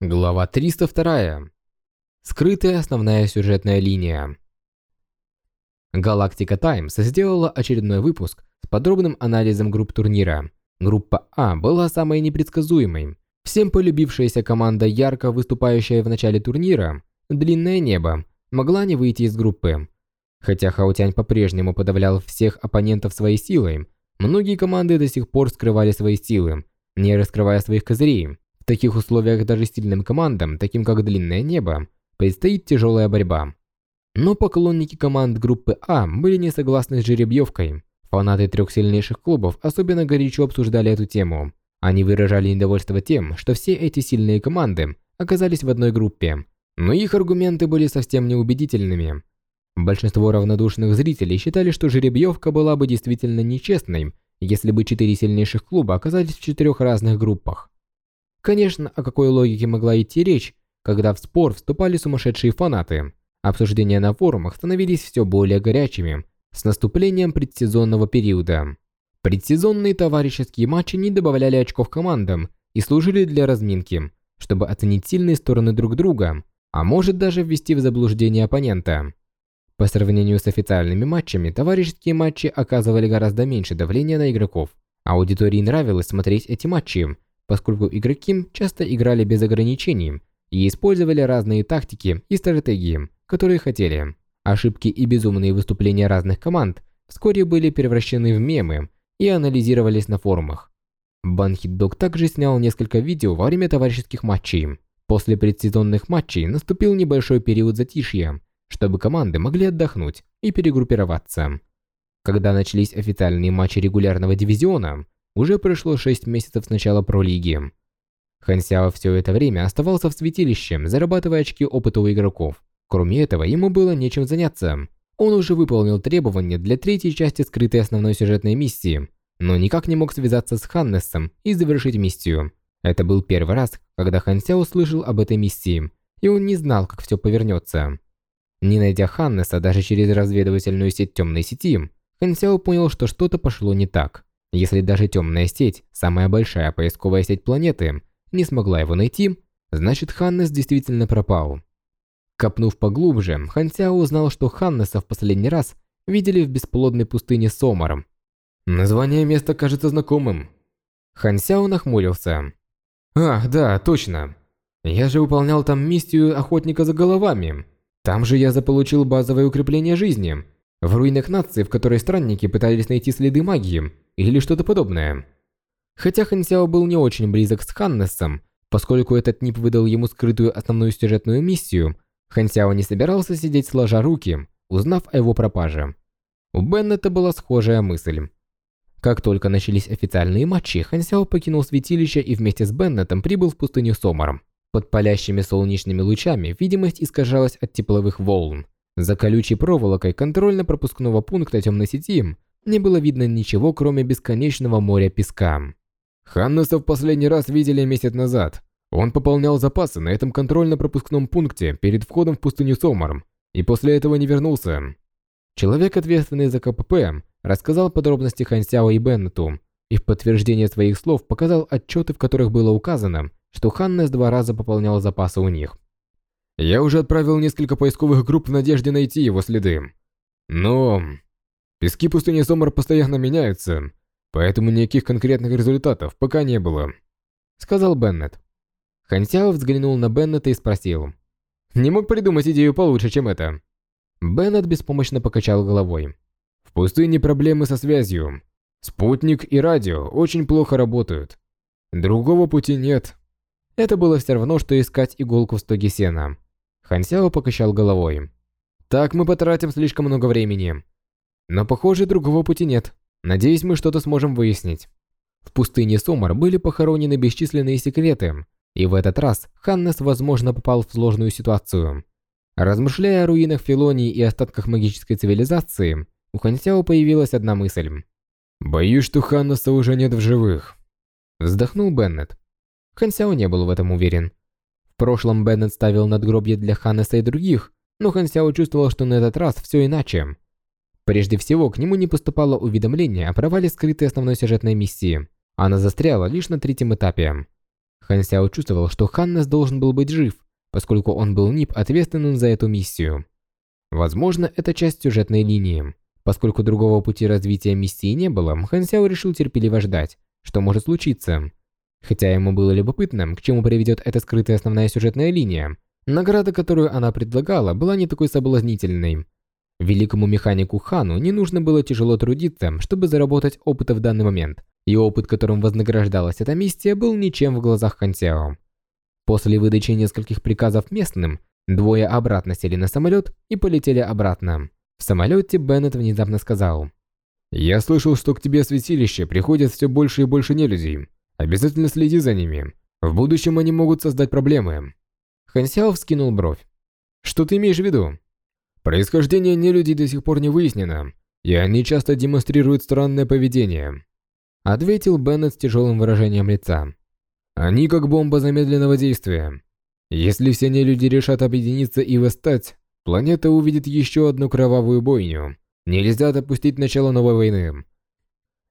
Глава 302. Скрытая основная сюжетная линия. Галактика Таймс сделала очередной выпуск с подробным анализом групп турнира. Группа А была самой непредсказуемой. Всем полюбившаяся команда, ярко выступающая в начале турнира, Длинное Небо, могла не выйти из группы. Хотя Хаутянь по-прежнему подавлял всех оппонентов своей силой, многие команды до сих пор скрывали свои силы, не раскрывая своих козырей таких условиях даже сильным командам, таким как Длинное Небо, предстоит тяжелая борьба. Но поклонники команд группы А были не согласны с жеребьевкой. Фанаты трех сильнейших клубов особенно горячо обсуждали эту тему. Они выражали недовольство тем, что все эти сильные команды оказались в одной группе. Но их аргументы были совсем неубедительными. Большинство равнодушных зрителей считали, что жеребьевка была бы действительно нечестной, если бы четыре сильнейших клуба оказались в четырех разных группах. Конечно, о какой логике могла идти речь, когда в спор вступали сумасшедшие фанаты. Обсуждения на форумах становились все более горячими с наступлением предсезонного периода. Предсезонные товарищеские матчи не добавляли очков командам и служили для разминки, чтобы оценить сильные стороны друг друга, а может даже ввести в заблуждение оппонента. По сравнению с официальными матчами, товарищеские матчи оказывали гораздо меньше давления на игроков. Аудитории нравилось смотреть эти матчи, поскольку игроки часто играли без ограничений и использовали разные тактики и стратегии, которые хотели. Ошибки и безумные выступления разных команд вскоре были превращены в мемы и анализировались на форумах. Банхиддог также снял несколько видео во время товарищеских матчей. После предсезонных матчей наступил небольшой период затишья, чтобы команды могли отдохнуть и перегруппироваться. Когда начались официальные матчи регулярного дивизиона, уже прошло 6 месяцев с начала пролиги. Хан Сяо все это время оставался в святилище, зарабатывая очки опыта у игроков. Кроме этого, ему было нечем заняться. Он уже выполнил требования для третьей части скрытой основной сюжетной миссии, но никак не мог связаться с Ханнесом и завершить миссию. Это был первый раз, когда Хан Сяо услышал об этой миссии, и он не знал, как все повернется. Не найдя Ханнеса даже через разведывательную сеть темной сети, Хан Сяо понял, что что-то пошло не так. Если даже темная сеть, самая большая поисковая сеть планеты, не смогла его найти, значит Ханнес действительно пропал. Копнув поглубже, Хан Сяо узнал, что Ханнеса в последний раз видели в бесплодной пустыне Сомар. Название места кажется знакомым. Хан Сяо нахмурился. Ах, да, точно. Я же выполнял там миссию охотника за головами. Там же я заполучил базовое укрепление жизни. В руинах нации, в которой странники пытались найти следы магии, или что-то подобное. Хотя Хан Сяо был не очень близок с Ханнесом, поскольку этот НИП выдал ему скрытую основную сюжетную миссию, Хан Сяо не собирался сидеть сложа руки, узнав о его пропаже. У Беннета была схожая мысль. Как только начались официальные матчи, Хан Сяо покинул святилище и вместе с Беннетом прибыл в пустыню Сомар. Под палящими солнечными лучами видимость искажалась от тепловых волн. За колючей проволокой контрольно-пропускного пункта темной сети не было видно ничего, кроме бесконечного моря песка. Ханнеса в последний раз видели месяц назад. Он пополнял запасы на этом контрольно-пропускном пункте перед входом в пустыню Сомар, и после этого не вернулся. Человек, ответственный за КПП, рассказал подробности Хансяо и Беннету, и в подтверждение своих слов показал отчеты, в которых было указано, что Ханнес два раза пополнял запасы у них. «Я уже отправил несколько поисковых групп в надежде найти его следы. Но Пески пустыни Сомар постоянно меняются, поэтому никаких конкретных результатов пока не было», — сказал Беннет. Хансяо взглянул на Беннета и спросил. «Не мог придумать идею получше, чем это?» Беннет беспомощно покачал головой. «В пустыне проблемы со связью. Спутник и радио очень плохо работают. Другого пути нет». Это было все равно, что искать иголку в стоге сена. Хансяо покачал головой. «Так мы потратим слишком много времени. Но, похоже, другого пути нет. Надеюсь, мы что-то сможем выяснить. В пустыне Сомар были похоронены бесчисленные секреты, и в этот раз Ханнес, возможно, попал в сложную ситуацию. Размышляя о руинах Филонии и остатках магической цивилизации, у Хансяо появилась одна мысль. «Боюсь, что Ханнеса уже нет в живых», – вздохнул Беннет. Хансяо не был в этом уверен. В прошлом Беннет ставил надгробье для Ханнеса и других, но Хансяо чувствовал, что на этот раз все иначе. Прежде всего, к нему не поступало уведомление о провале скрытой основной сюжетной миссии. Она застряла лишь на третьем этапе. Хан Сяо чувствовал, что Ханнес должен был быть жив, поскольку он был НИП, ответственным за эту миссию. Возможно, это часть сюжетной линии. Поскольку другого пути развития миссии не было, Хан Сяо решил терпеливо ждать, что может случиться. Хотя ему было любопытно, к чему приведет эта скрытая основная сюжетная линия, награда, которую она предлагала, была не такой соблазнительной. Великому механику Хану не нужно было тяжело трудиться, чтобы заработать опыта в данный момент, и опыт, которым вознаграждалась эта миссия, был ничем в глазах Хан Сяо. После выдачи нескольких приказов местным, двое обратно сели на самолет и полетели обратно. В самолете Беннет внезапно сказал. «Я слышал, что к тебе святилище приходят все больше и больше нелюдей. Обязательно следи за ними. В будущем они могут создать проблемы». Хансяо вскинул бровь. «Что ты имеешь в виду?» «Происхождение нелюдей до сих пор не выяснено, и они часто демонстрируют странное поведение», ответил Беннет с тяжелым выражением лица. Они как бомба замедленного действия. Если все нелюди решат объединиться и восстать, планета увидит еще одну кровавую бойню. Нельзя допустить начало новой войны.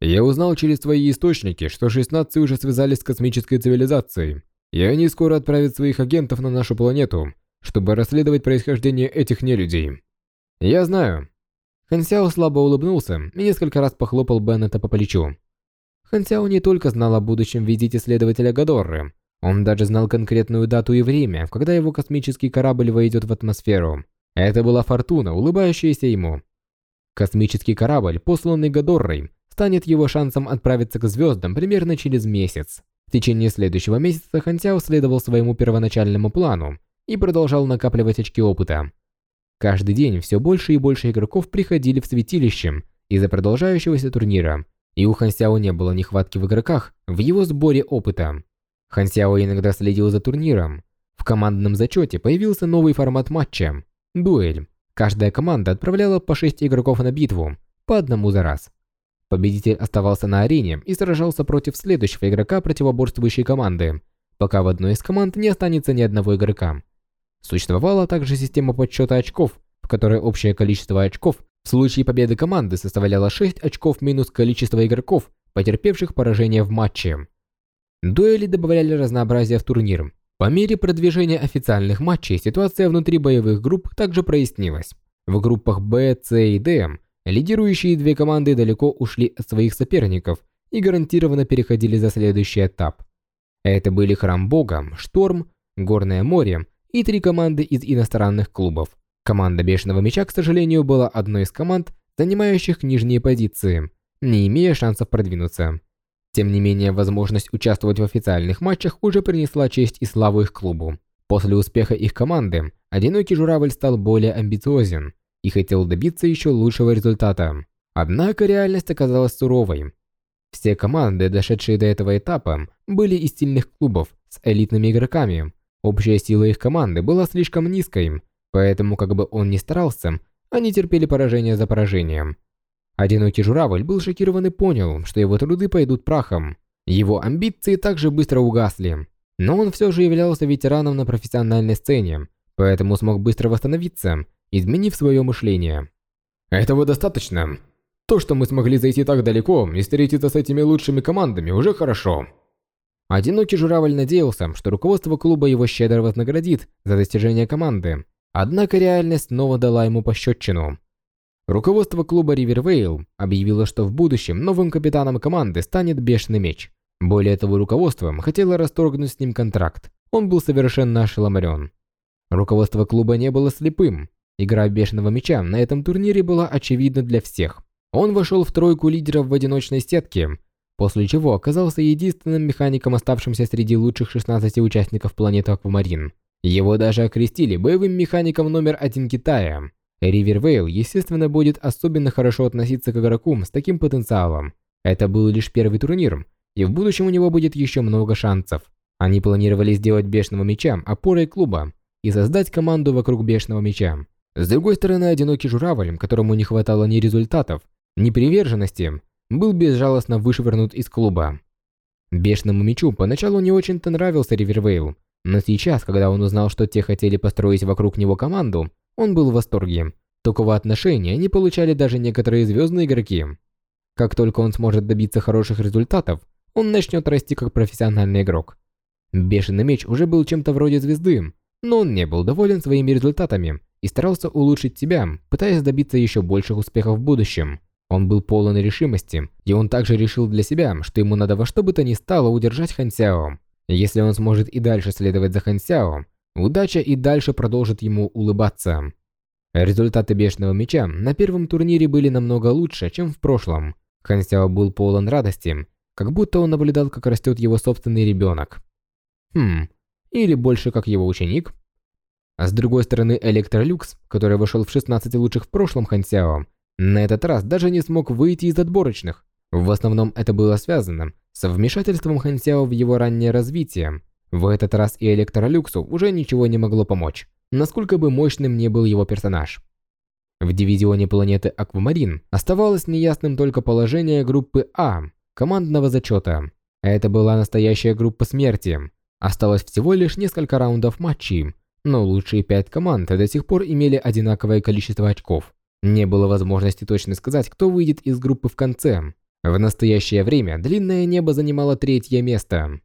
Я узнал через твои источники, что 16 уже связались с космической цивилизацией, и они скоро отправят своих агентов на нашу планету, чтобы расследовать происхождение этих нелюдей. Я знаю. Хансяо слабо улыбнулся и несколько раз похлопал Беннета по плечу. Хан Сяо не только знал о будущем визите следователя Гадорры, он даже знал конкретную дату и время, когда его космический корабль войдет в атмосферу. Это была Фортуна, улыбающаяся ему. Космический корабль, посланный Гадоррой, станет его шансом отправиться к звездам примерно через месяц. В течение следующего месяца Хан Сяо следовал своему первоначальному плану и продолжал накапливать очки опыта. Каждый день все больше и больше игроков приходили в святилище из-за продолжающегося турнира, и у Хансяо не было нехватки в игроках в его сборе опыта. Хансяо иногда следил за турниром. В командном зачете появился новый формат матча – дуэль. Каждая команда отправляла по 6 игроков на битву, по одному за раз. Победитель оставался на арене и сражался против следующего игрока противоборствующей команды, пока в одной из команд не останется ни одного игрока. Существовала также система подсчета очков, в которой общее количество очков в случае победы команды составляло 6 очков минус количество игроков, потерпевших поражение в матче. Дуэли добавляли разнообразие в турнир. По мере продвижения официальных матчей ситуация внутри боевых групп также прояснилась. В группах Б, С и Д лидирующие две команды далеко ушли от своих соперников и гарантированно переходили за следующий этап. Это были Храм Бога, Шторм, Горное море и три команды из иностранных клубов. Команда Бешеного Меча, к сожалению, была одной из команд, занимающих нижние позиции, не имея шансов продвинуться. Тем не менее, возможность участвовать в официальных матчах уже принесла честь и славу их клубу. После успеха их команды, Одинокий Журавль стал более амбициозен и хотел добиться еще лучшего результата. Однако реальность оказалась суровой. Все команды, дошедшие до этого этапа, были из сильных клубов с элитными игроками. Общая сила их команды была слишком низкой, Поэтому, как бы он ни старался, они терпели поражение за поражением. Одинокий журавль был шокирован и понял, что его труды пойдут прахом. Его амбиции также быстро угасли. Но он все же являлся ветераном на профессиональной сцене, поэтому смог быстро восстановиться, изменив свое мышление. «Этого достаточно. То, что мы смогли зайти так далеко и встретиться с этими лучшими командами, уже хорошо». Одинокий журавль надеялся, что руководство клуба его щедро вознаградит за достижение команды, Однако реальность снова дала ему пощечину. Руководство клуба Ривервейл объявило, что в будущем новым капитаном команды станет Бешеный Меч. Более того, руководство хотело расторгнуть с ним контракт. Он был совершенно ошеломлен. Руководство клуба не было слепым. Игра Бешеного Меча на этом турнире была очевидна для всех. Он вошел в тройку лидеров в одиночной сетке, после чего оказался единственным механиком, оставшимся среди лучших 16 участников планеты Аквамарин. Его даже окрестили боевым механиком номер один Китая. Ривервейл, естественно, будет особенно хорошо относиться к игроку с таким потенциалом. Это был лишь первый турнир, и в будущем у него будет еще много шансов. Они планировали сделать Бешеного Меча опорой клуба и создать команду вокруг Бешеного Меча. С другой стороны, одинокий журавль, которому не хватало ни результатов, ни приверженности, был безжалостно вышвырнут из клуба. Бешеному Мечу поначалу не очень-то нравился Ривервейл, но сейчас, когда он узнал, что те хотели построить вокруг него команду, он был в восторге. Такого отношения не получали даже некоторые звездные игроки. Как только он сможет добиться хороших результатов, он начнет расти как профессиональный игрок. Бешеный меч уже был чем-то вроде звезды, но он не был доволен своими результатами и старался улучшить себя, пытаясь добиться еще больших успехов в будущем. Он был полон решимости, и он также решил для себя, что ему надо во что бы то ни стало удержать Хан Сяо. Если он сможет и дальше следовать за Хан Сяо, удача и дальше продолжит ему улыбаться. Результаты Бешеного Меча на первом турнире были намного лучше, чем в прошлом. Хан Сяо был полон радости, как будто он наблюдал, как растет его собственный ребенок. Хм, или больше как его ученик. А с другой стороны, Электролюкс, который вошел в 16 лучших в прошлом Хан Сяо, на этот раз даже не смог выйти из отборочных. В основном это было связано с вмешательством Хан Сяо в его раннее развитие. В этот раз и Электролюксу уже ничего не могло помочь, насколько бы мощным не был его персонаж. В дивизионе планеты Аквамарин оставалось неясным только положение группы А, командного зачета. Это была настоящая группа смерти. Осталось всего лишь несколько раундов матчей, но лучшие пять команд до сих пор имели одинаковое количество очков. Не было возможности точно сказать, кто выйдет из группы в конце. В настоящее время длинное небо занимало третье место.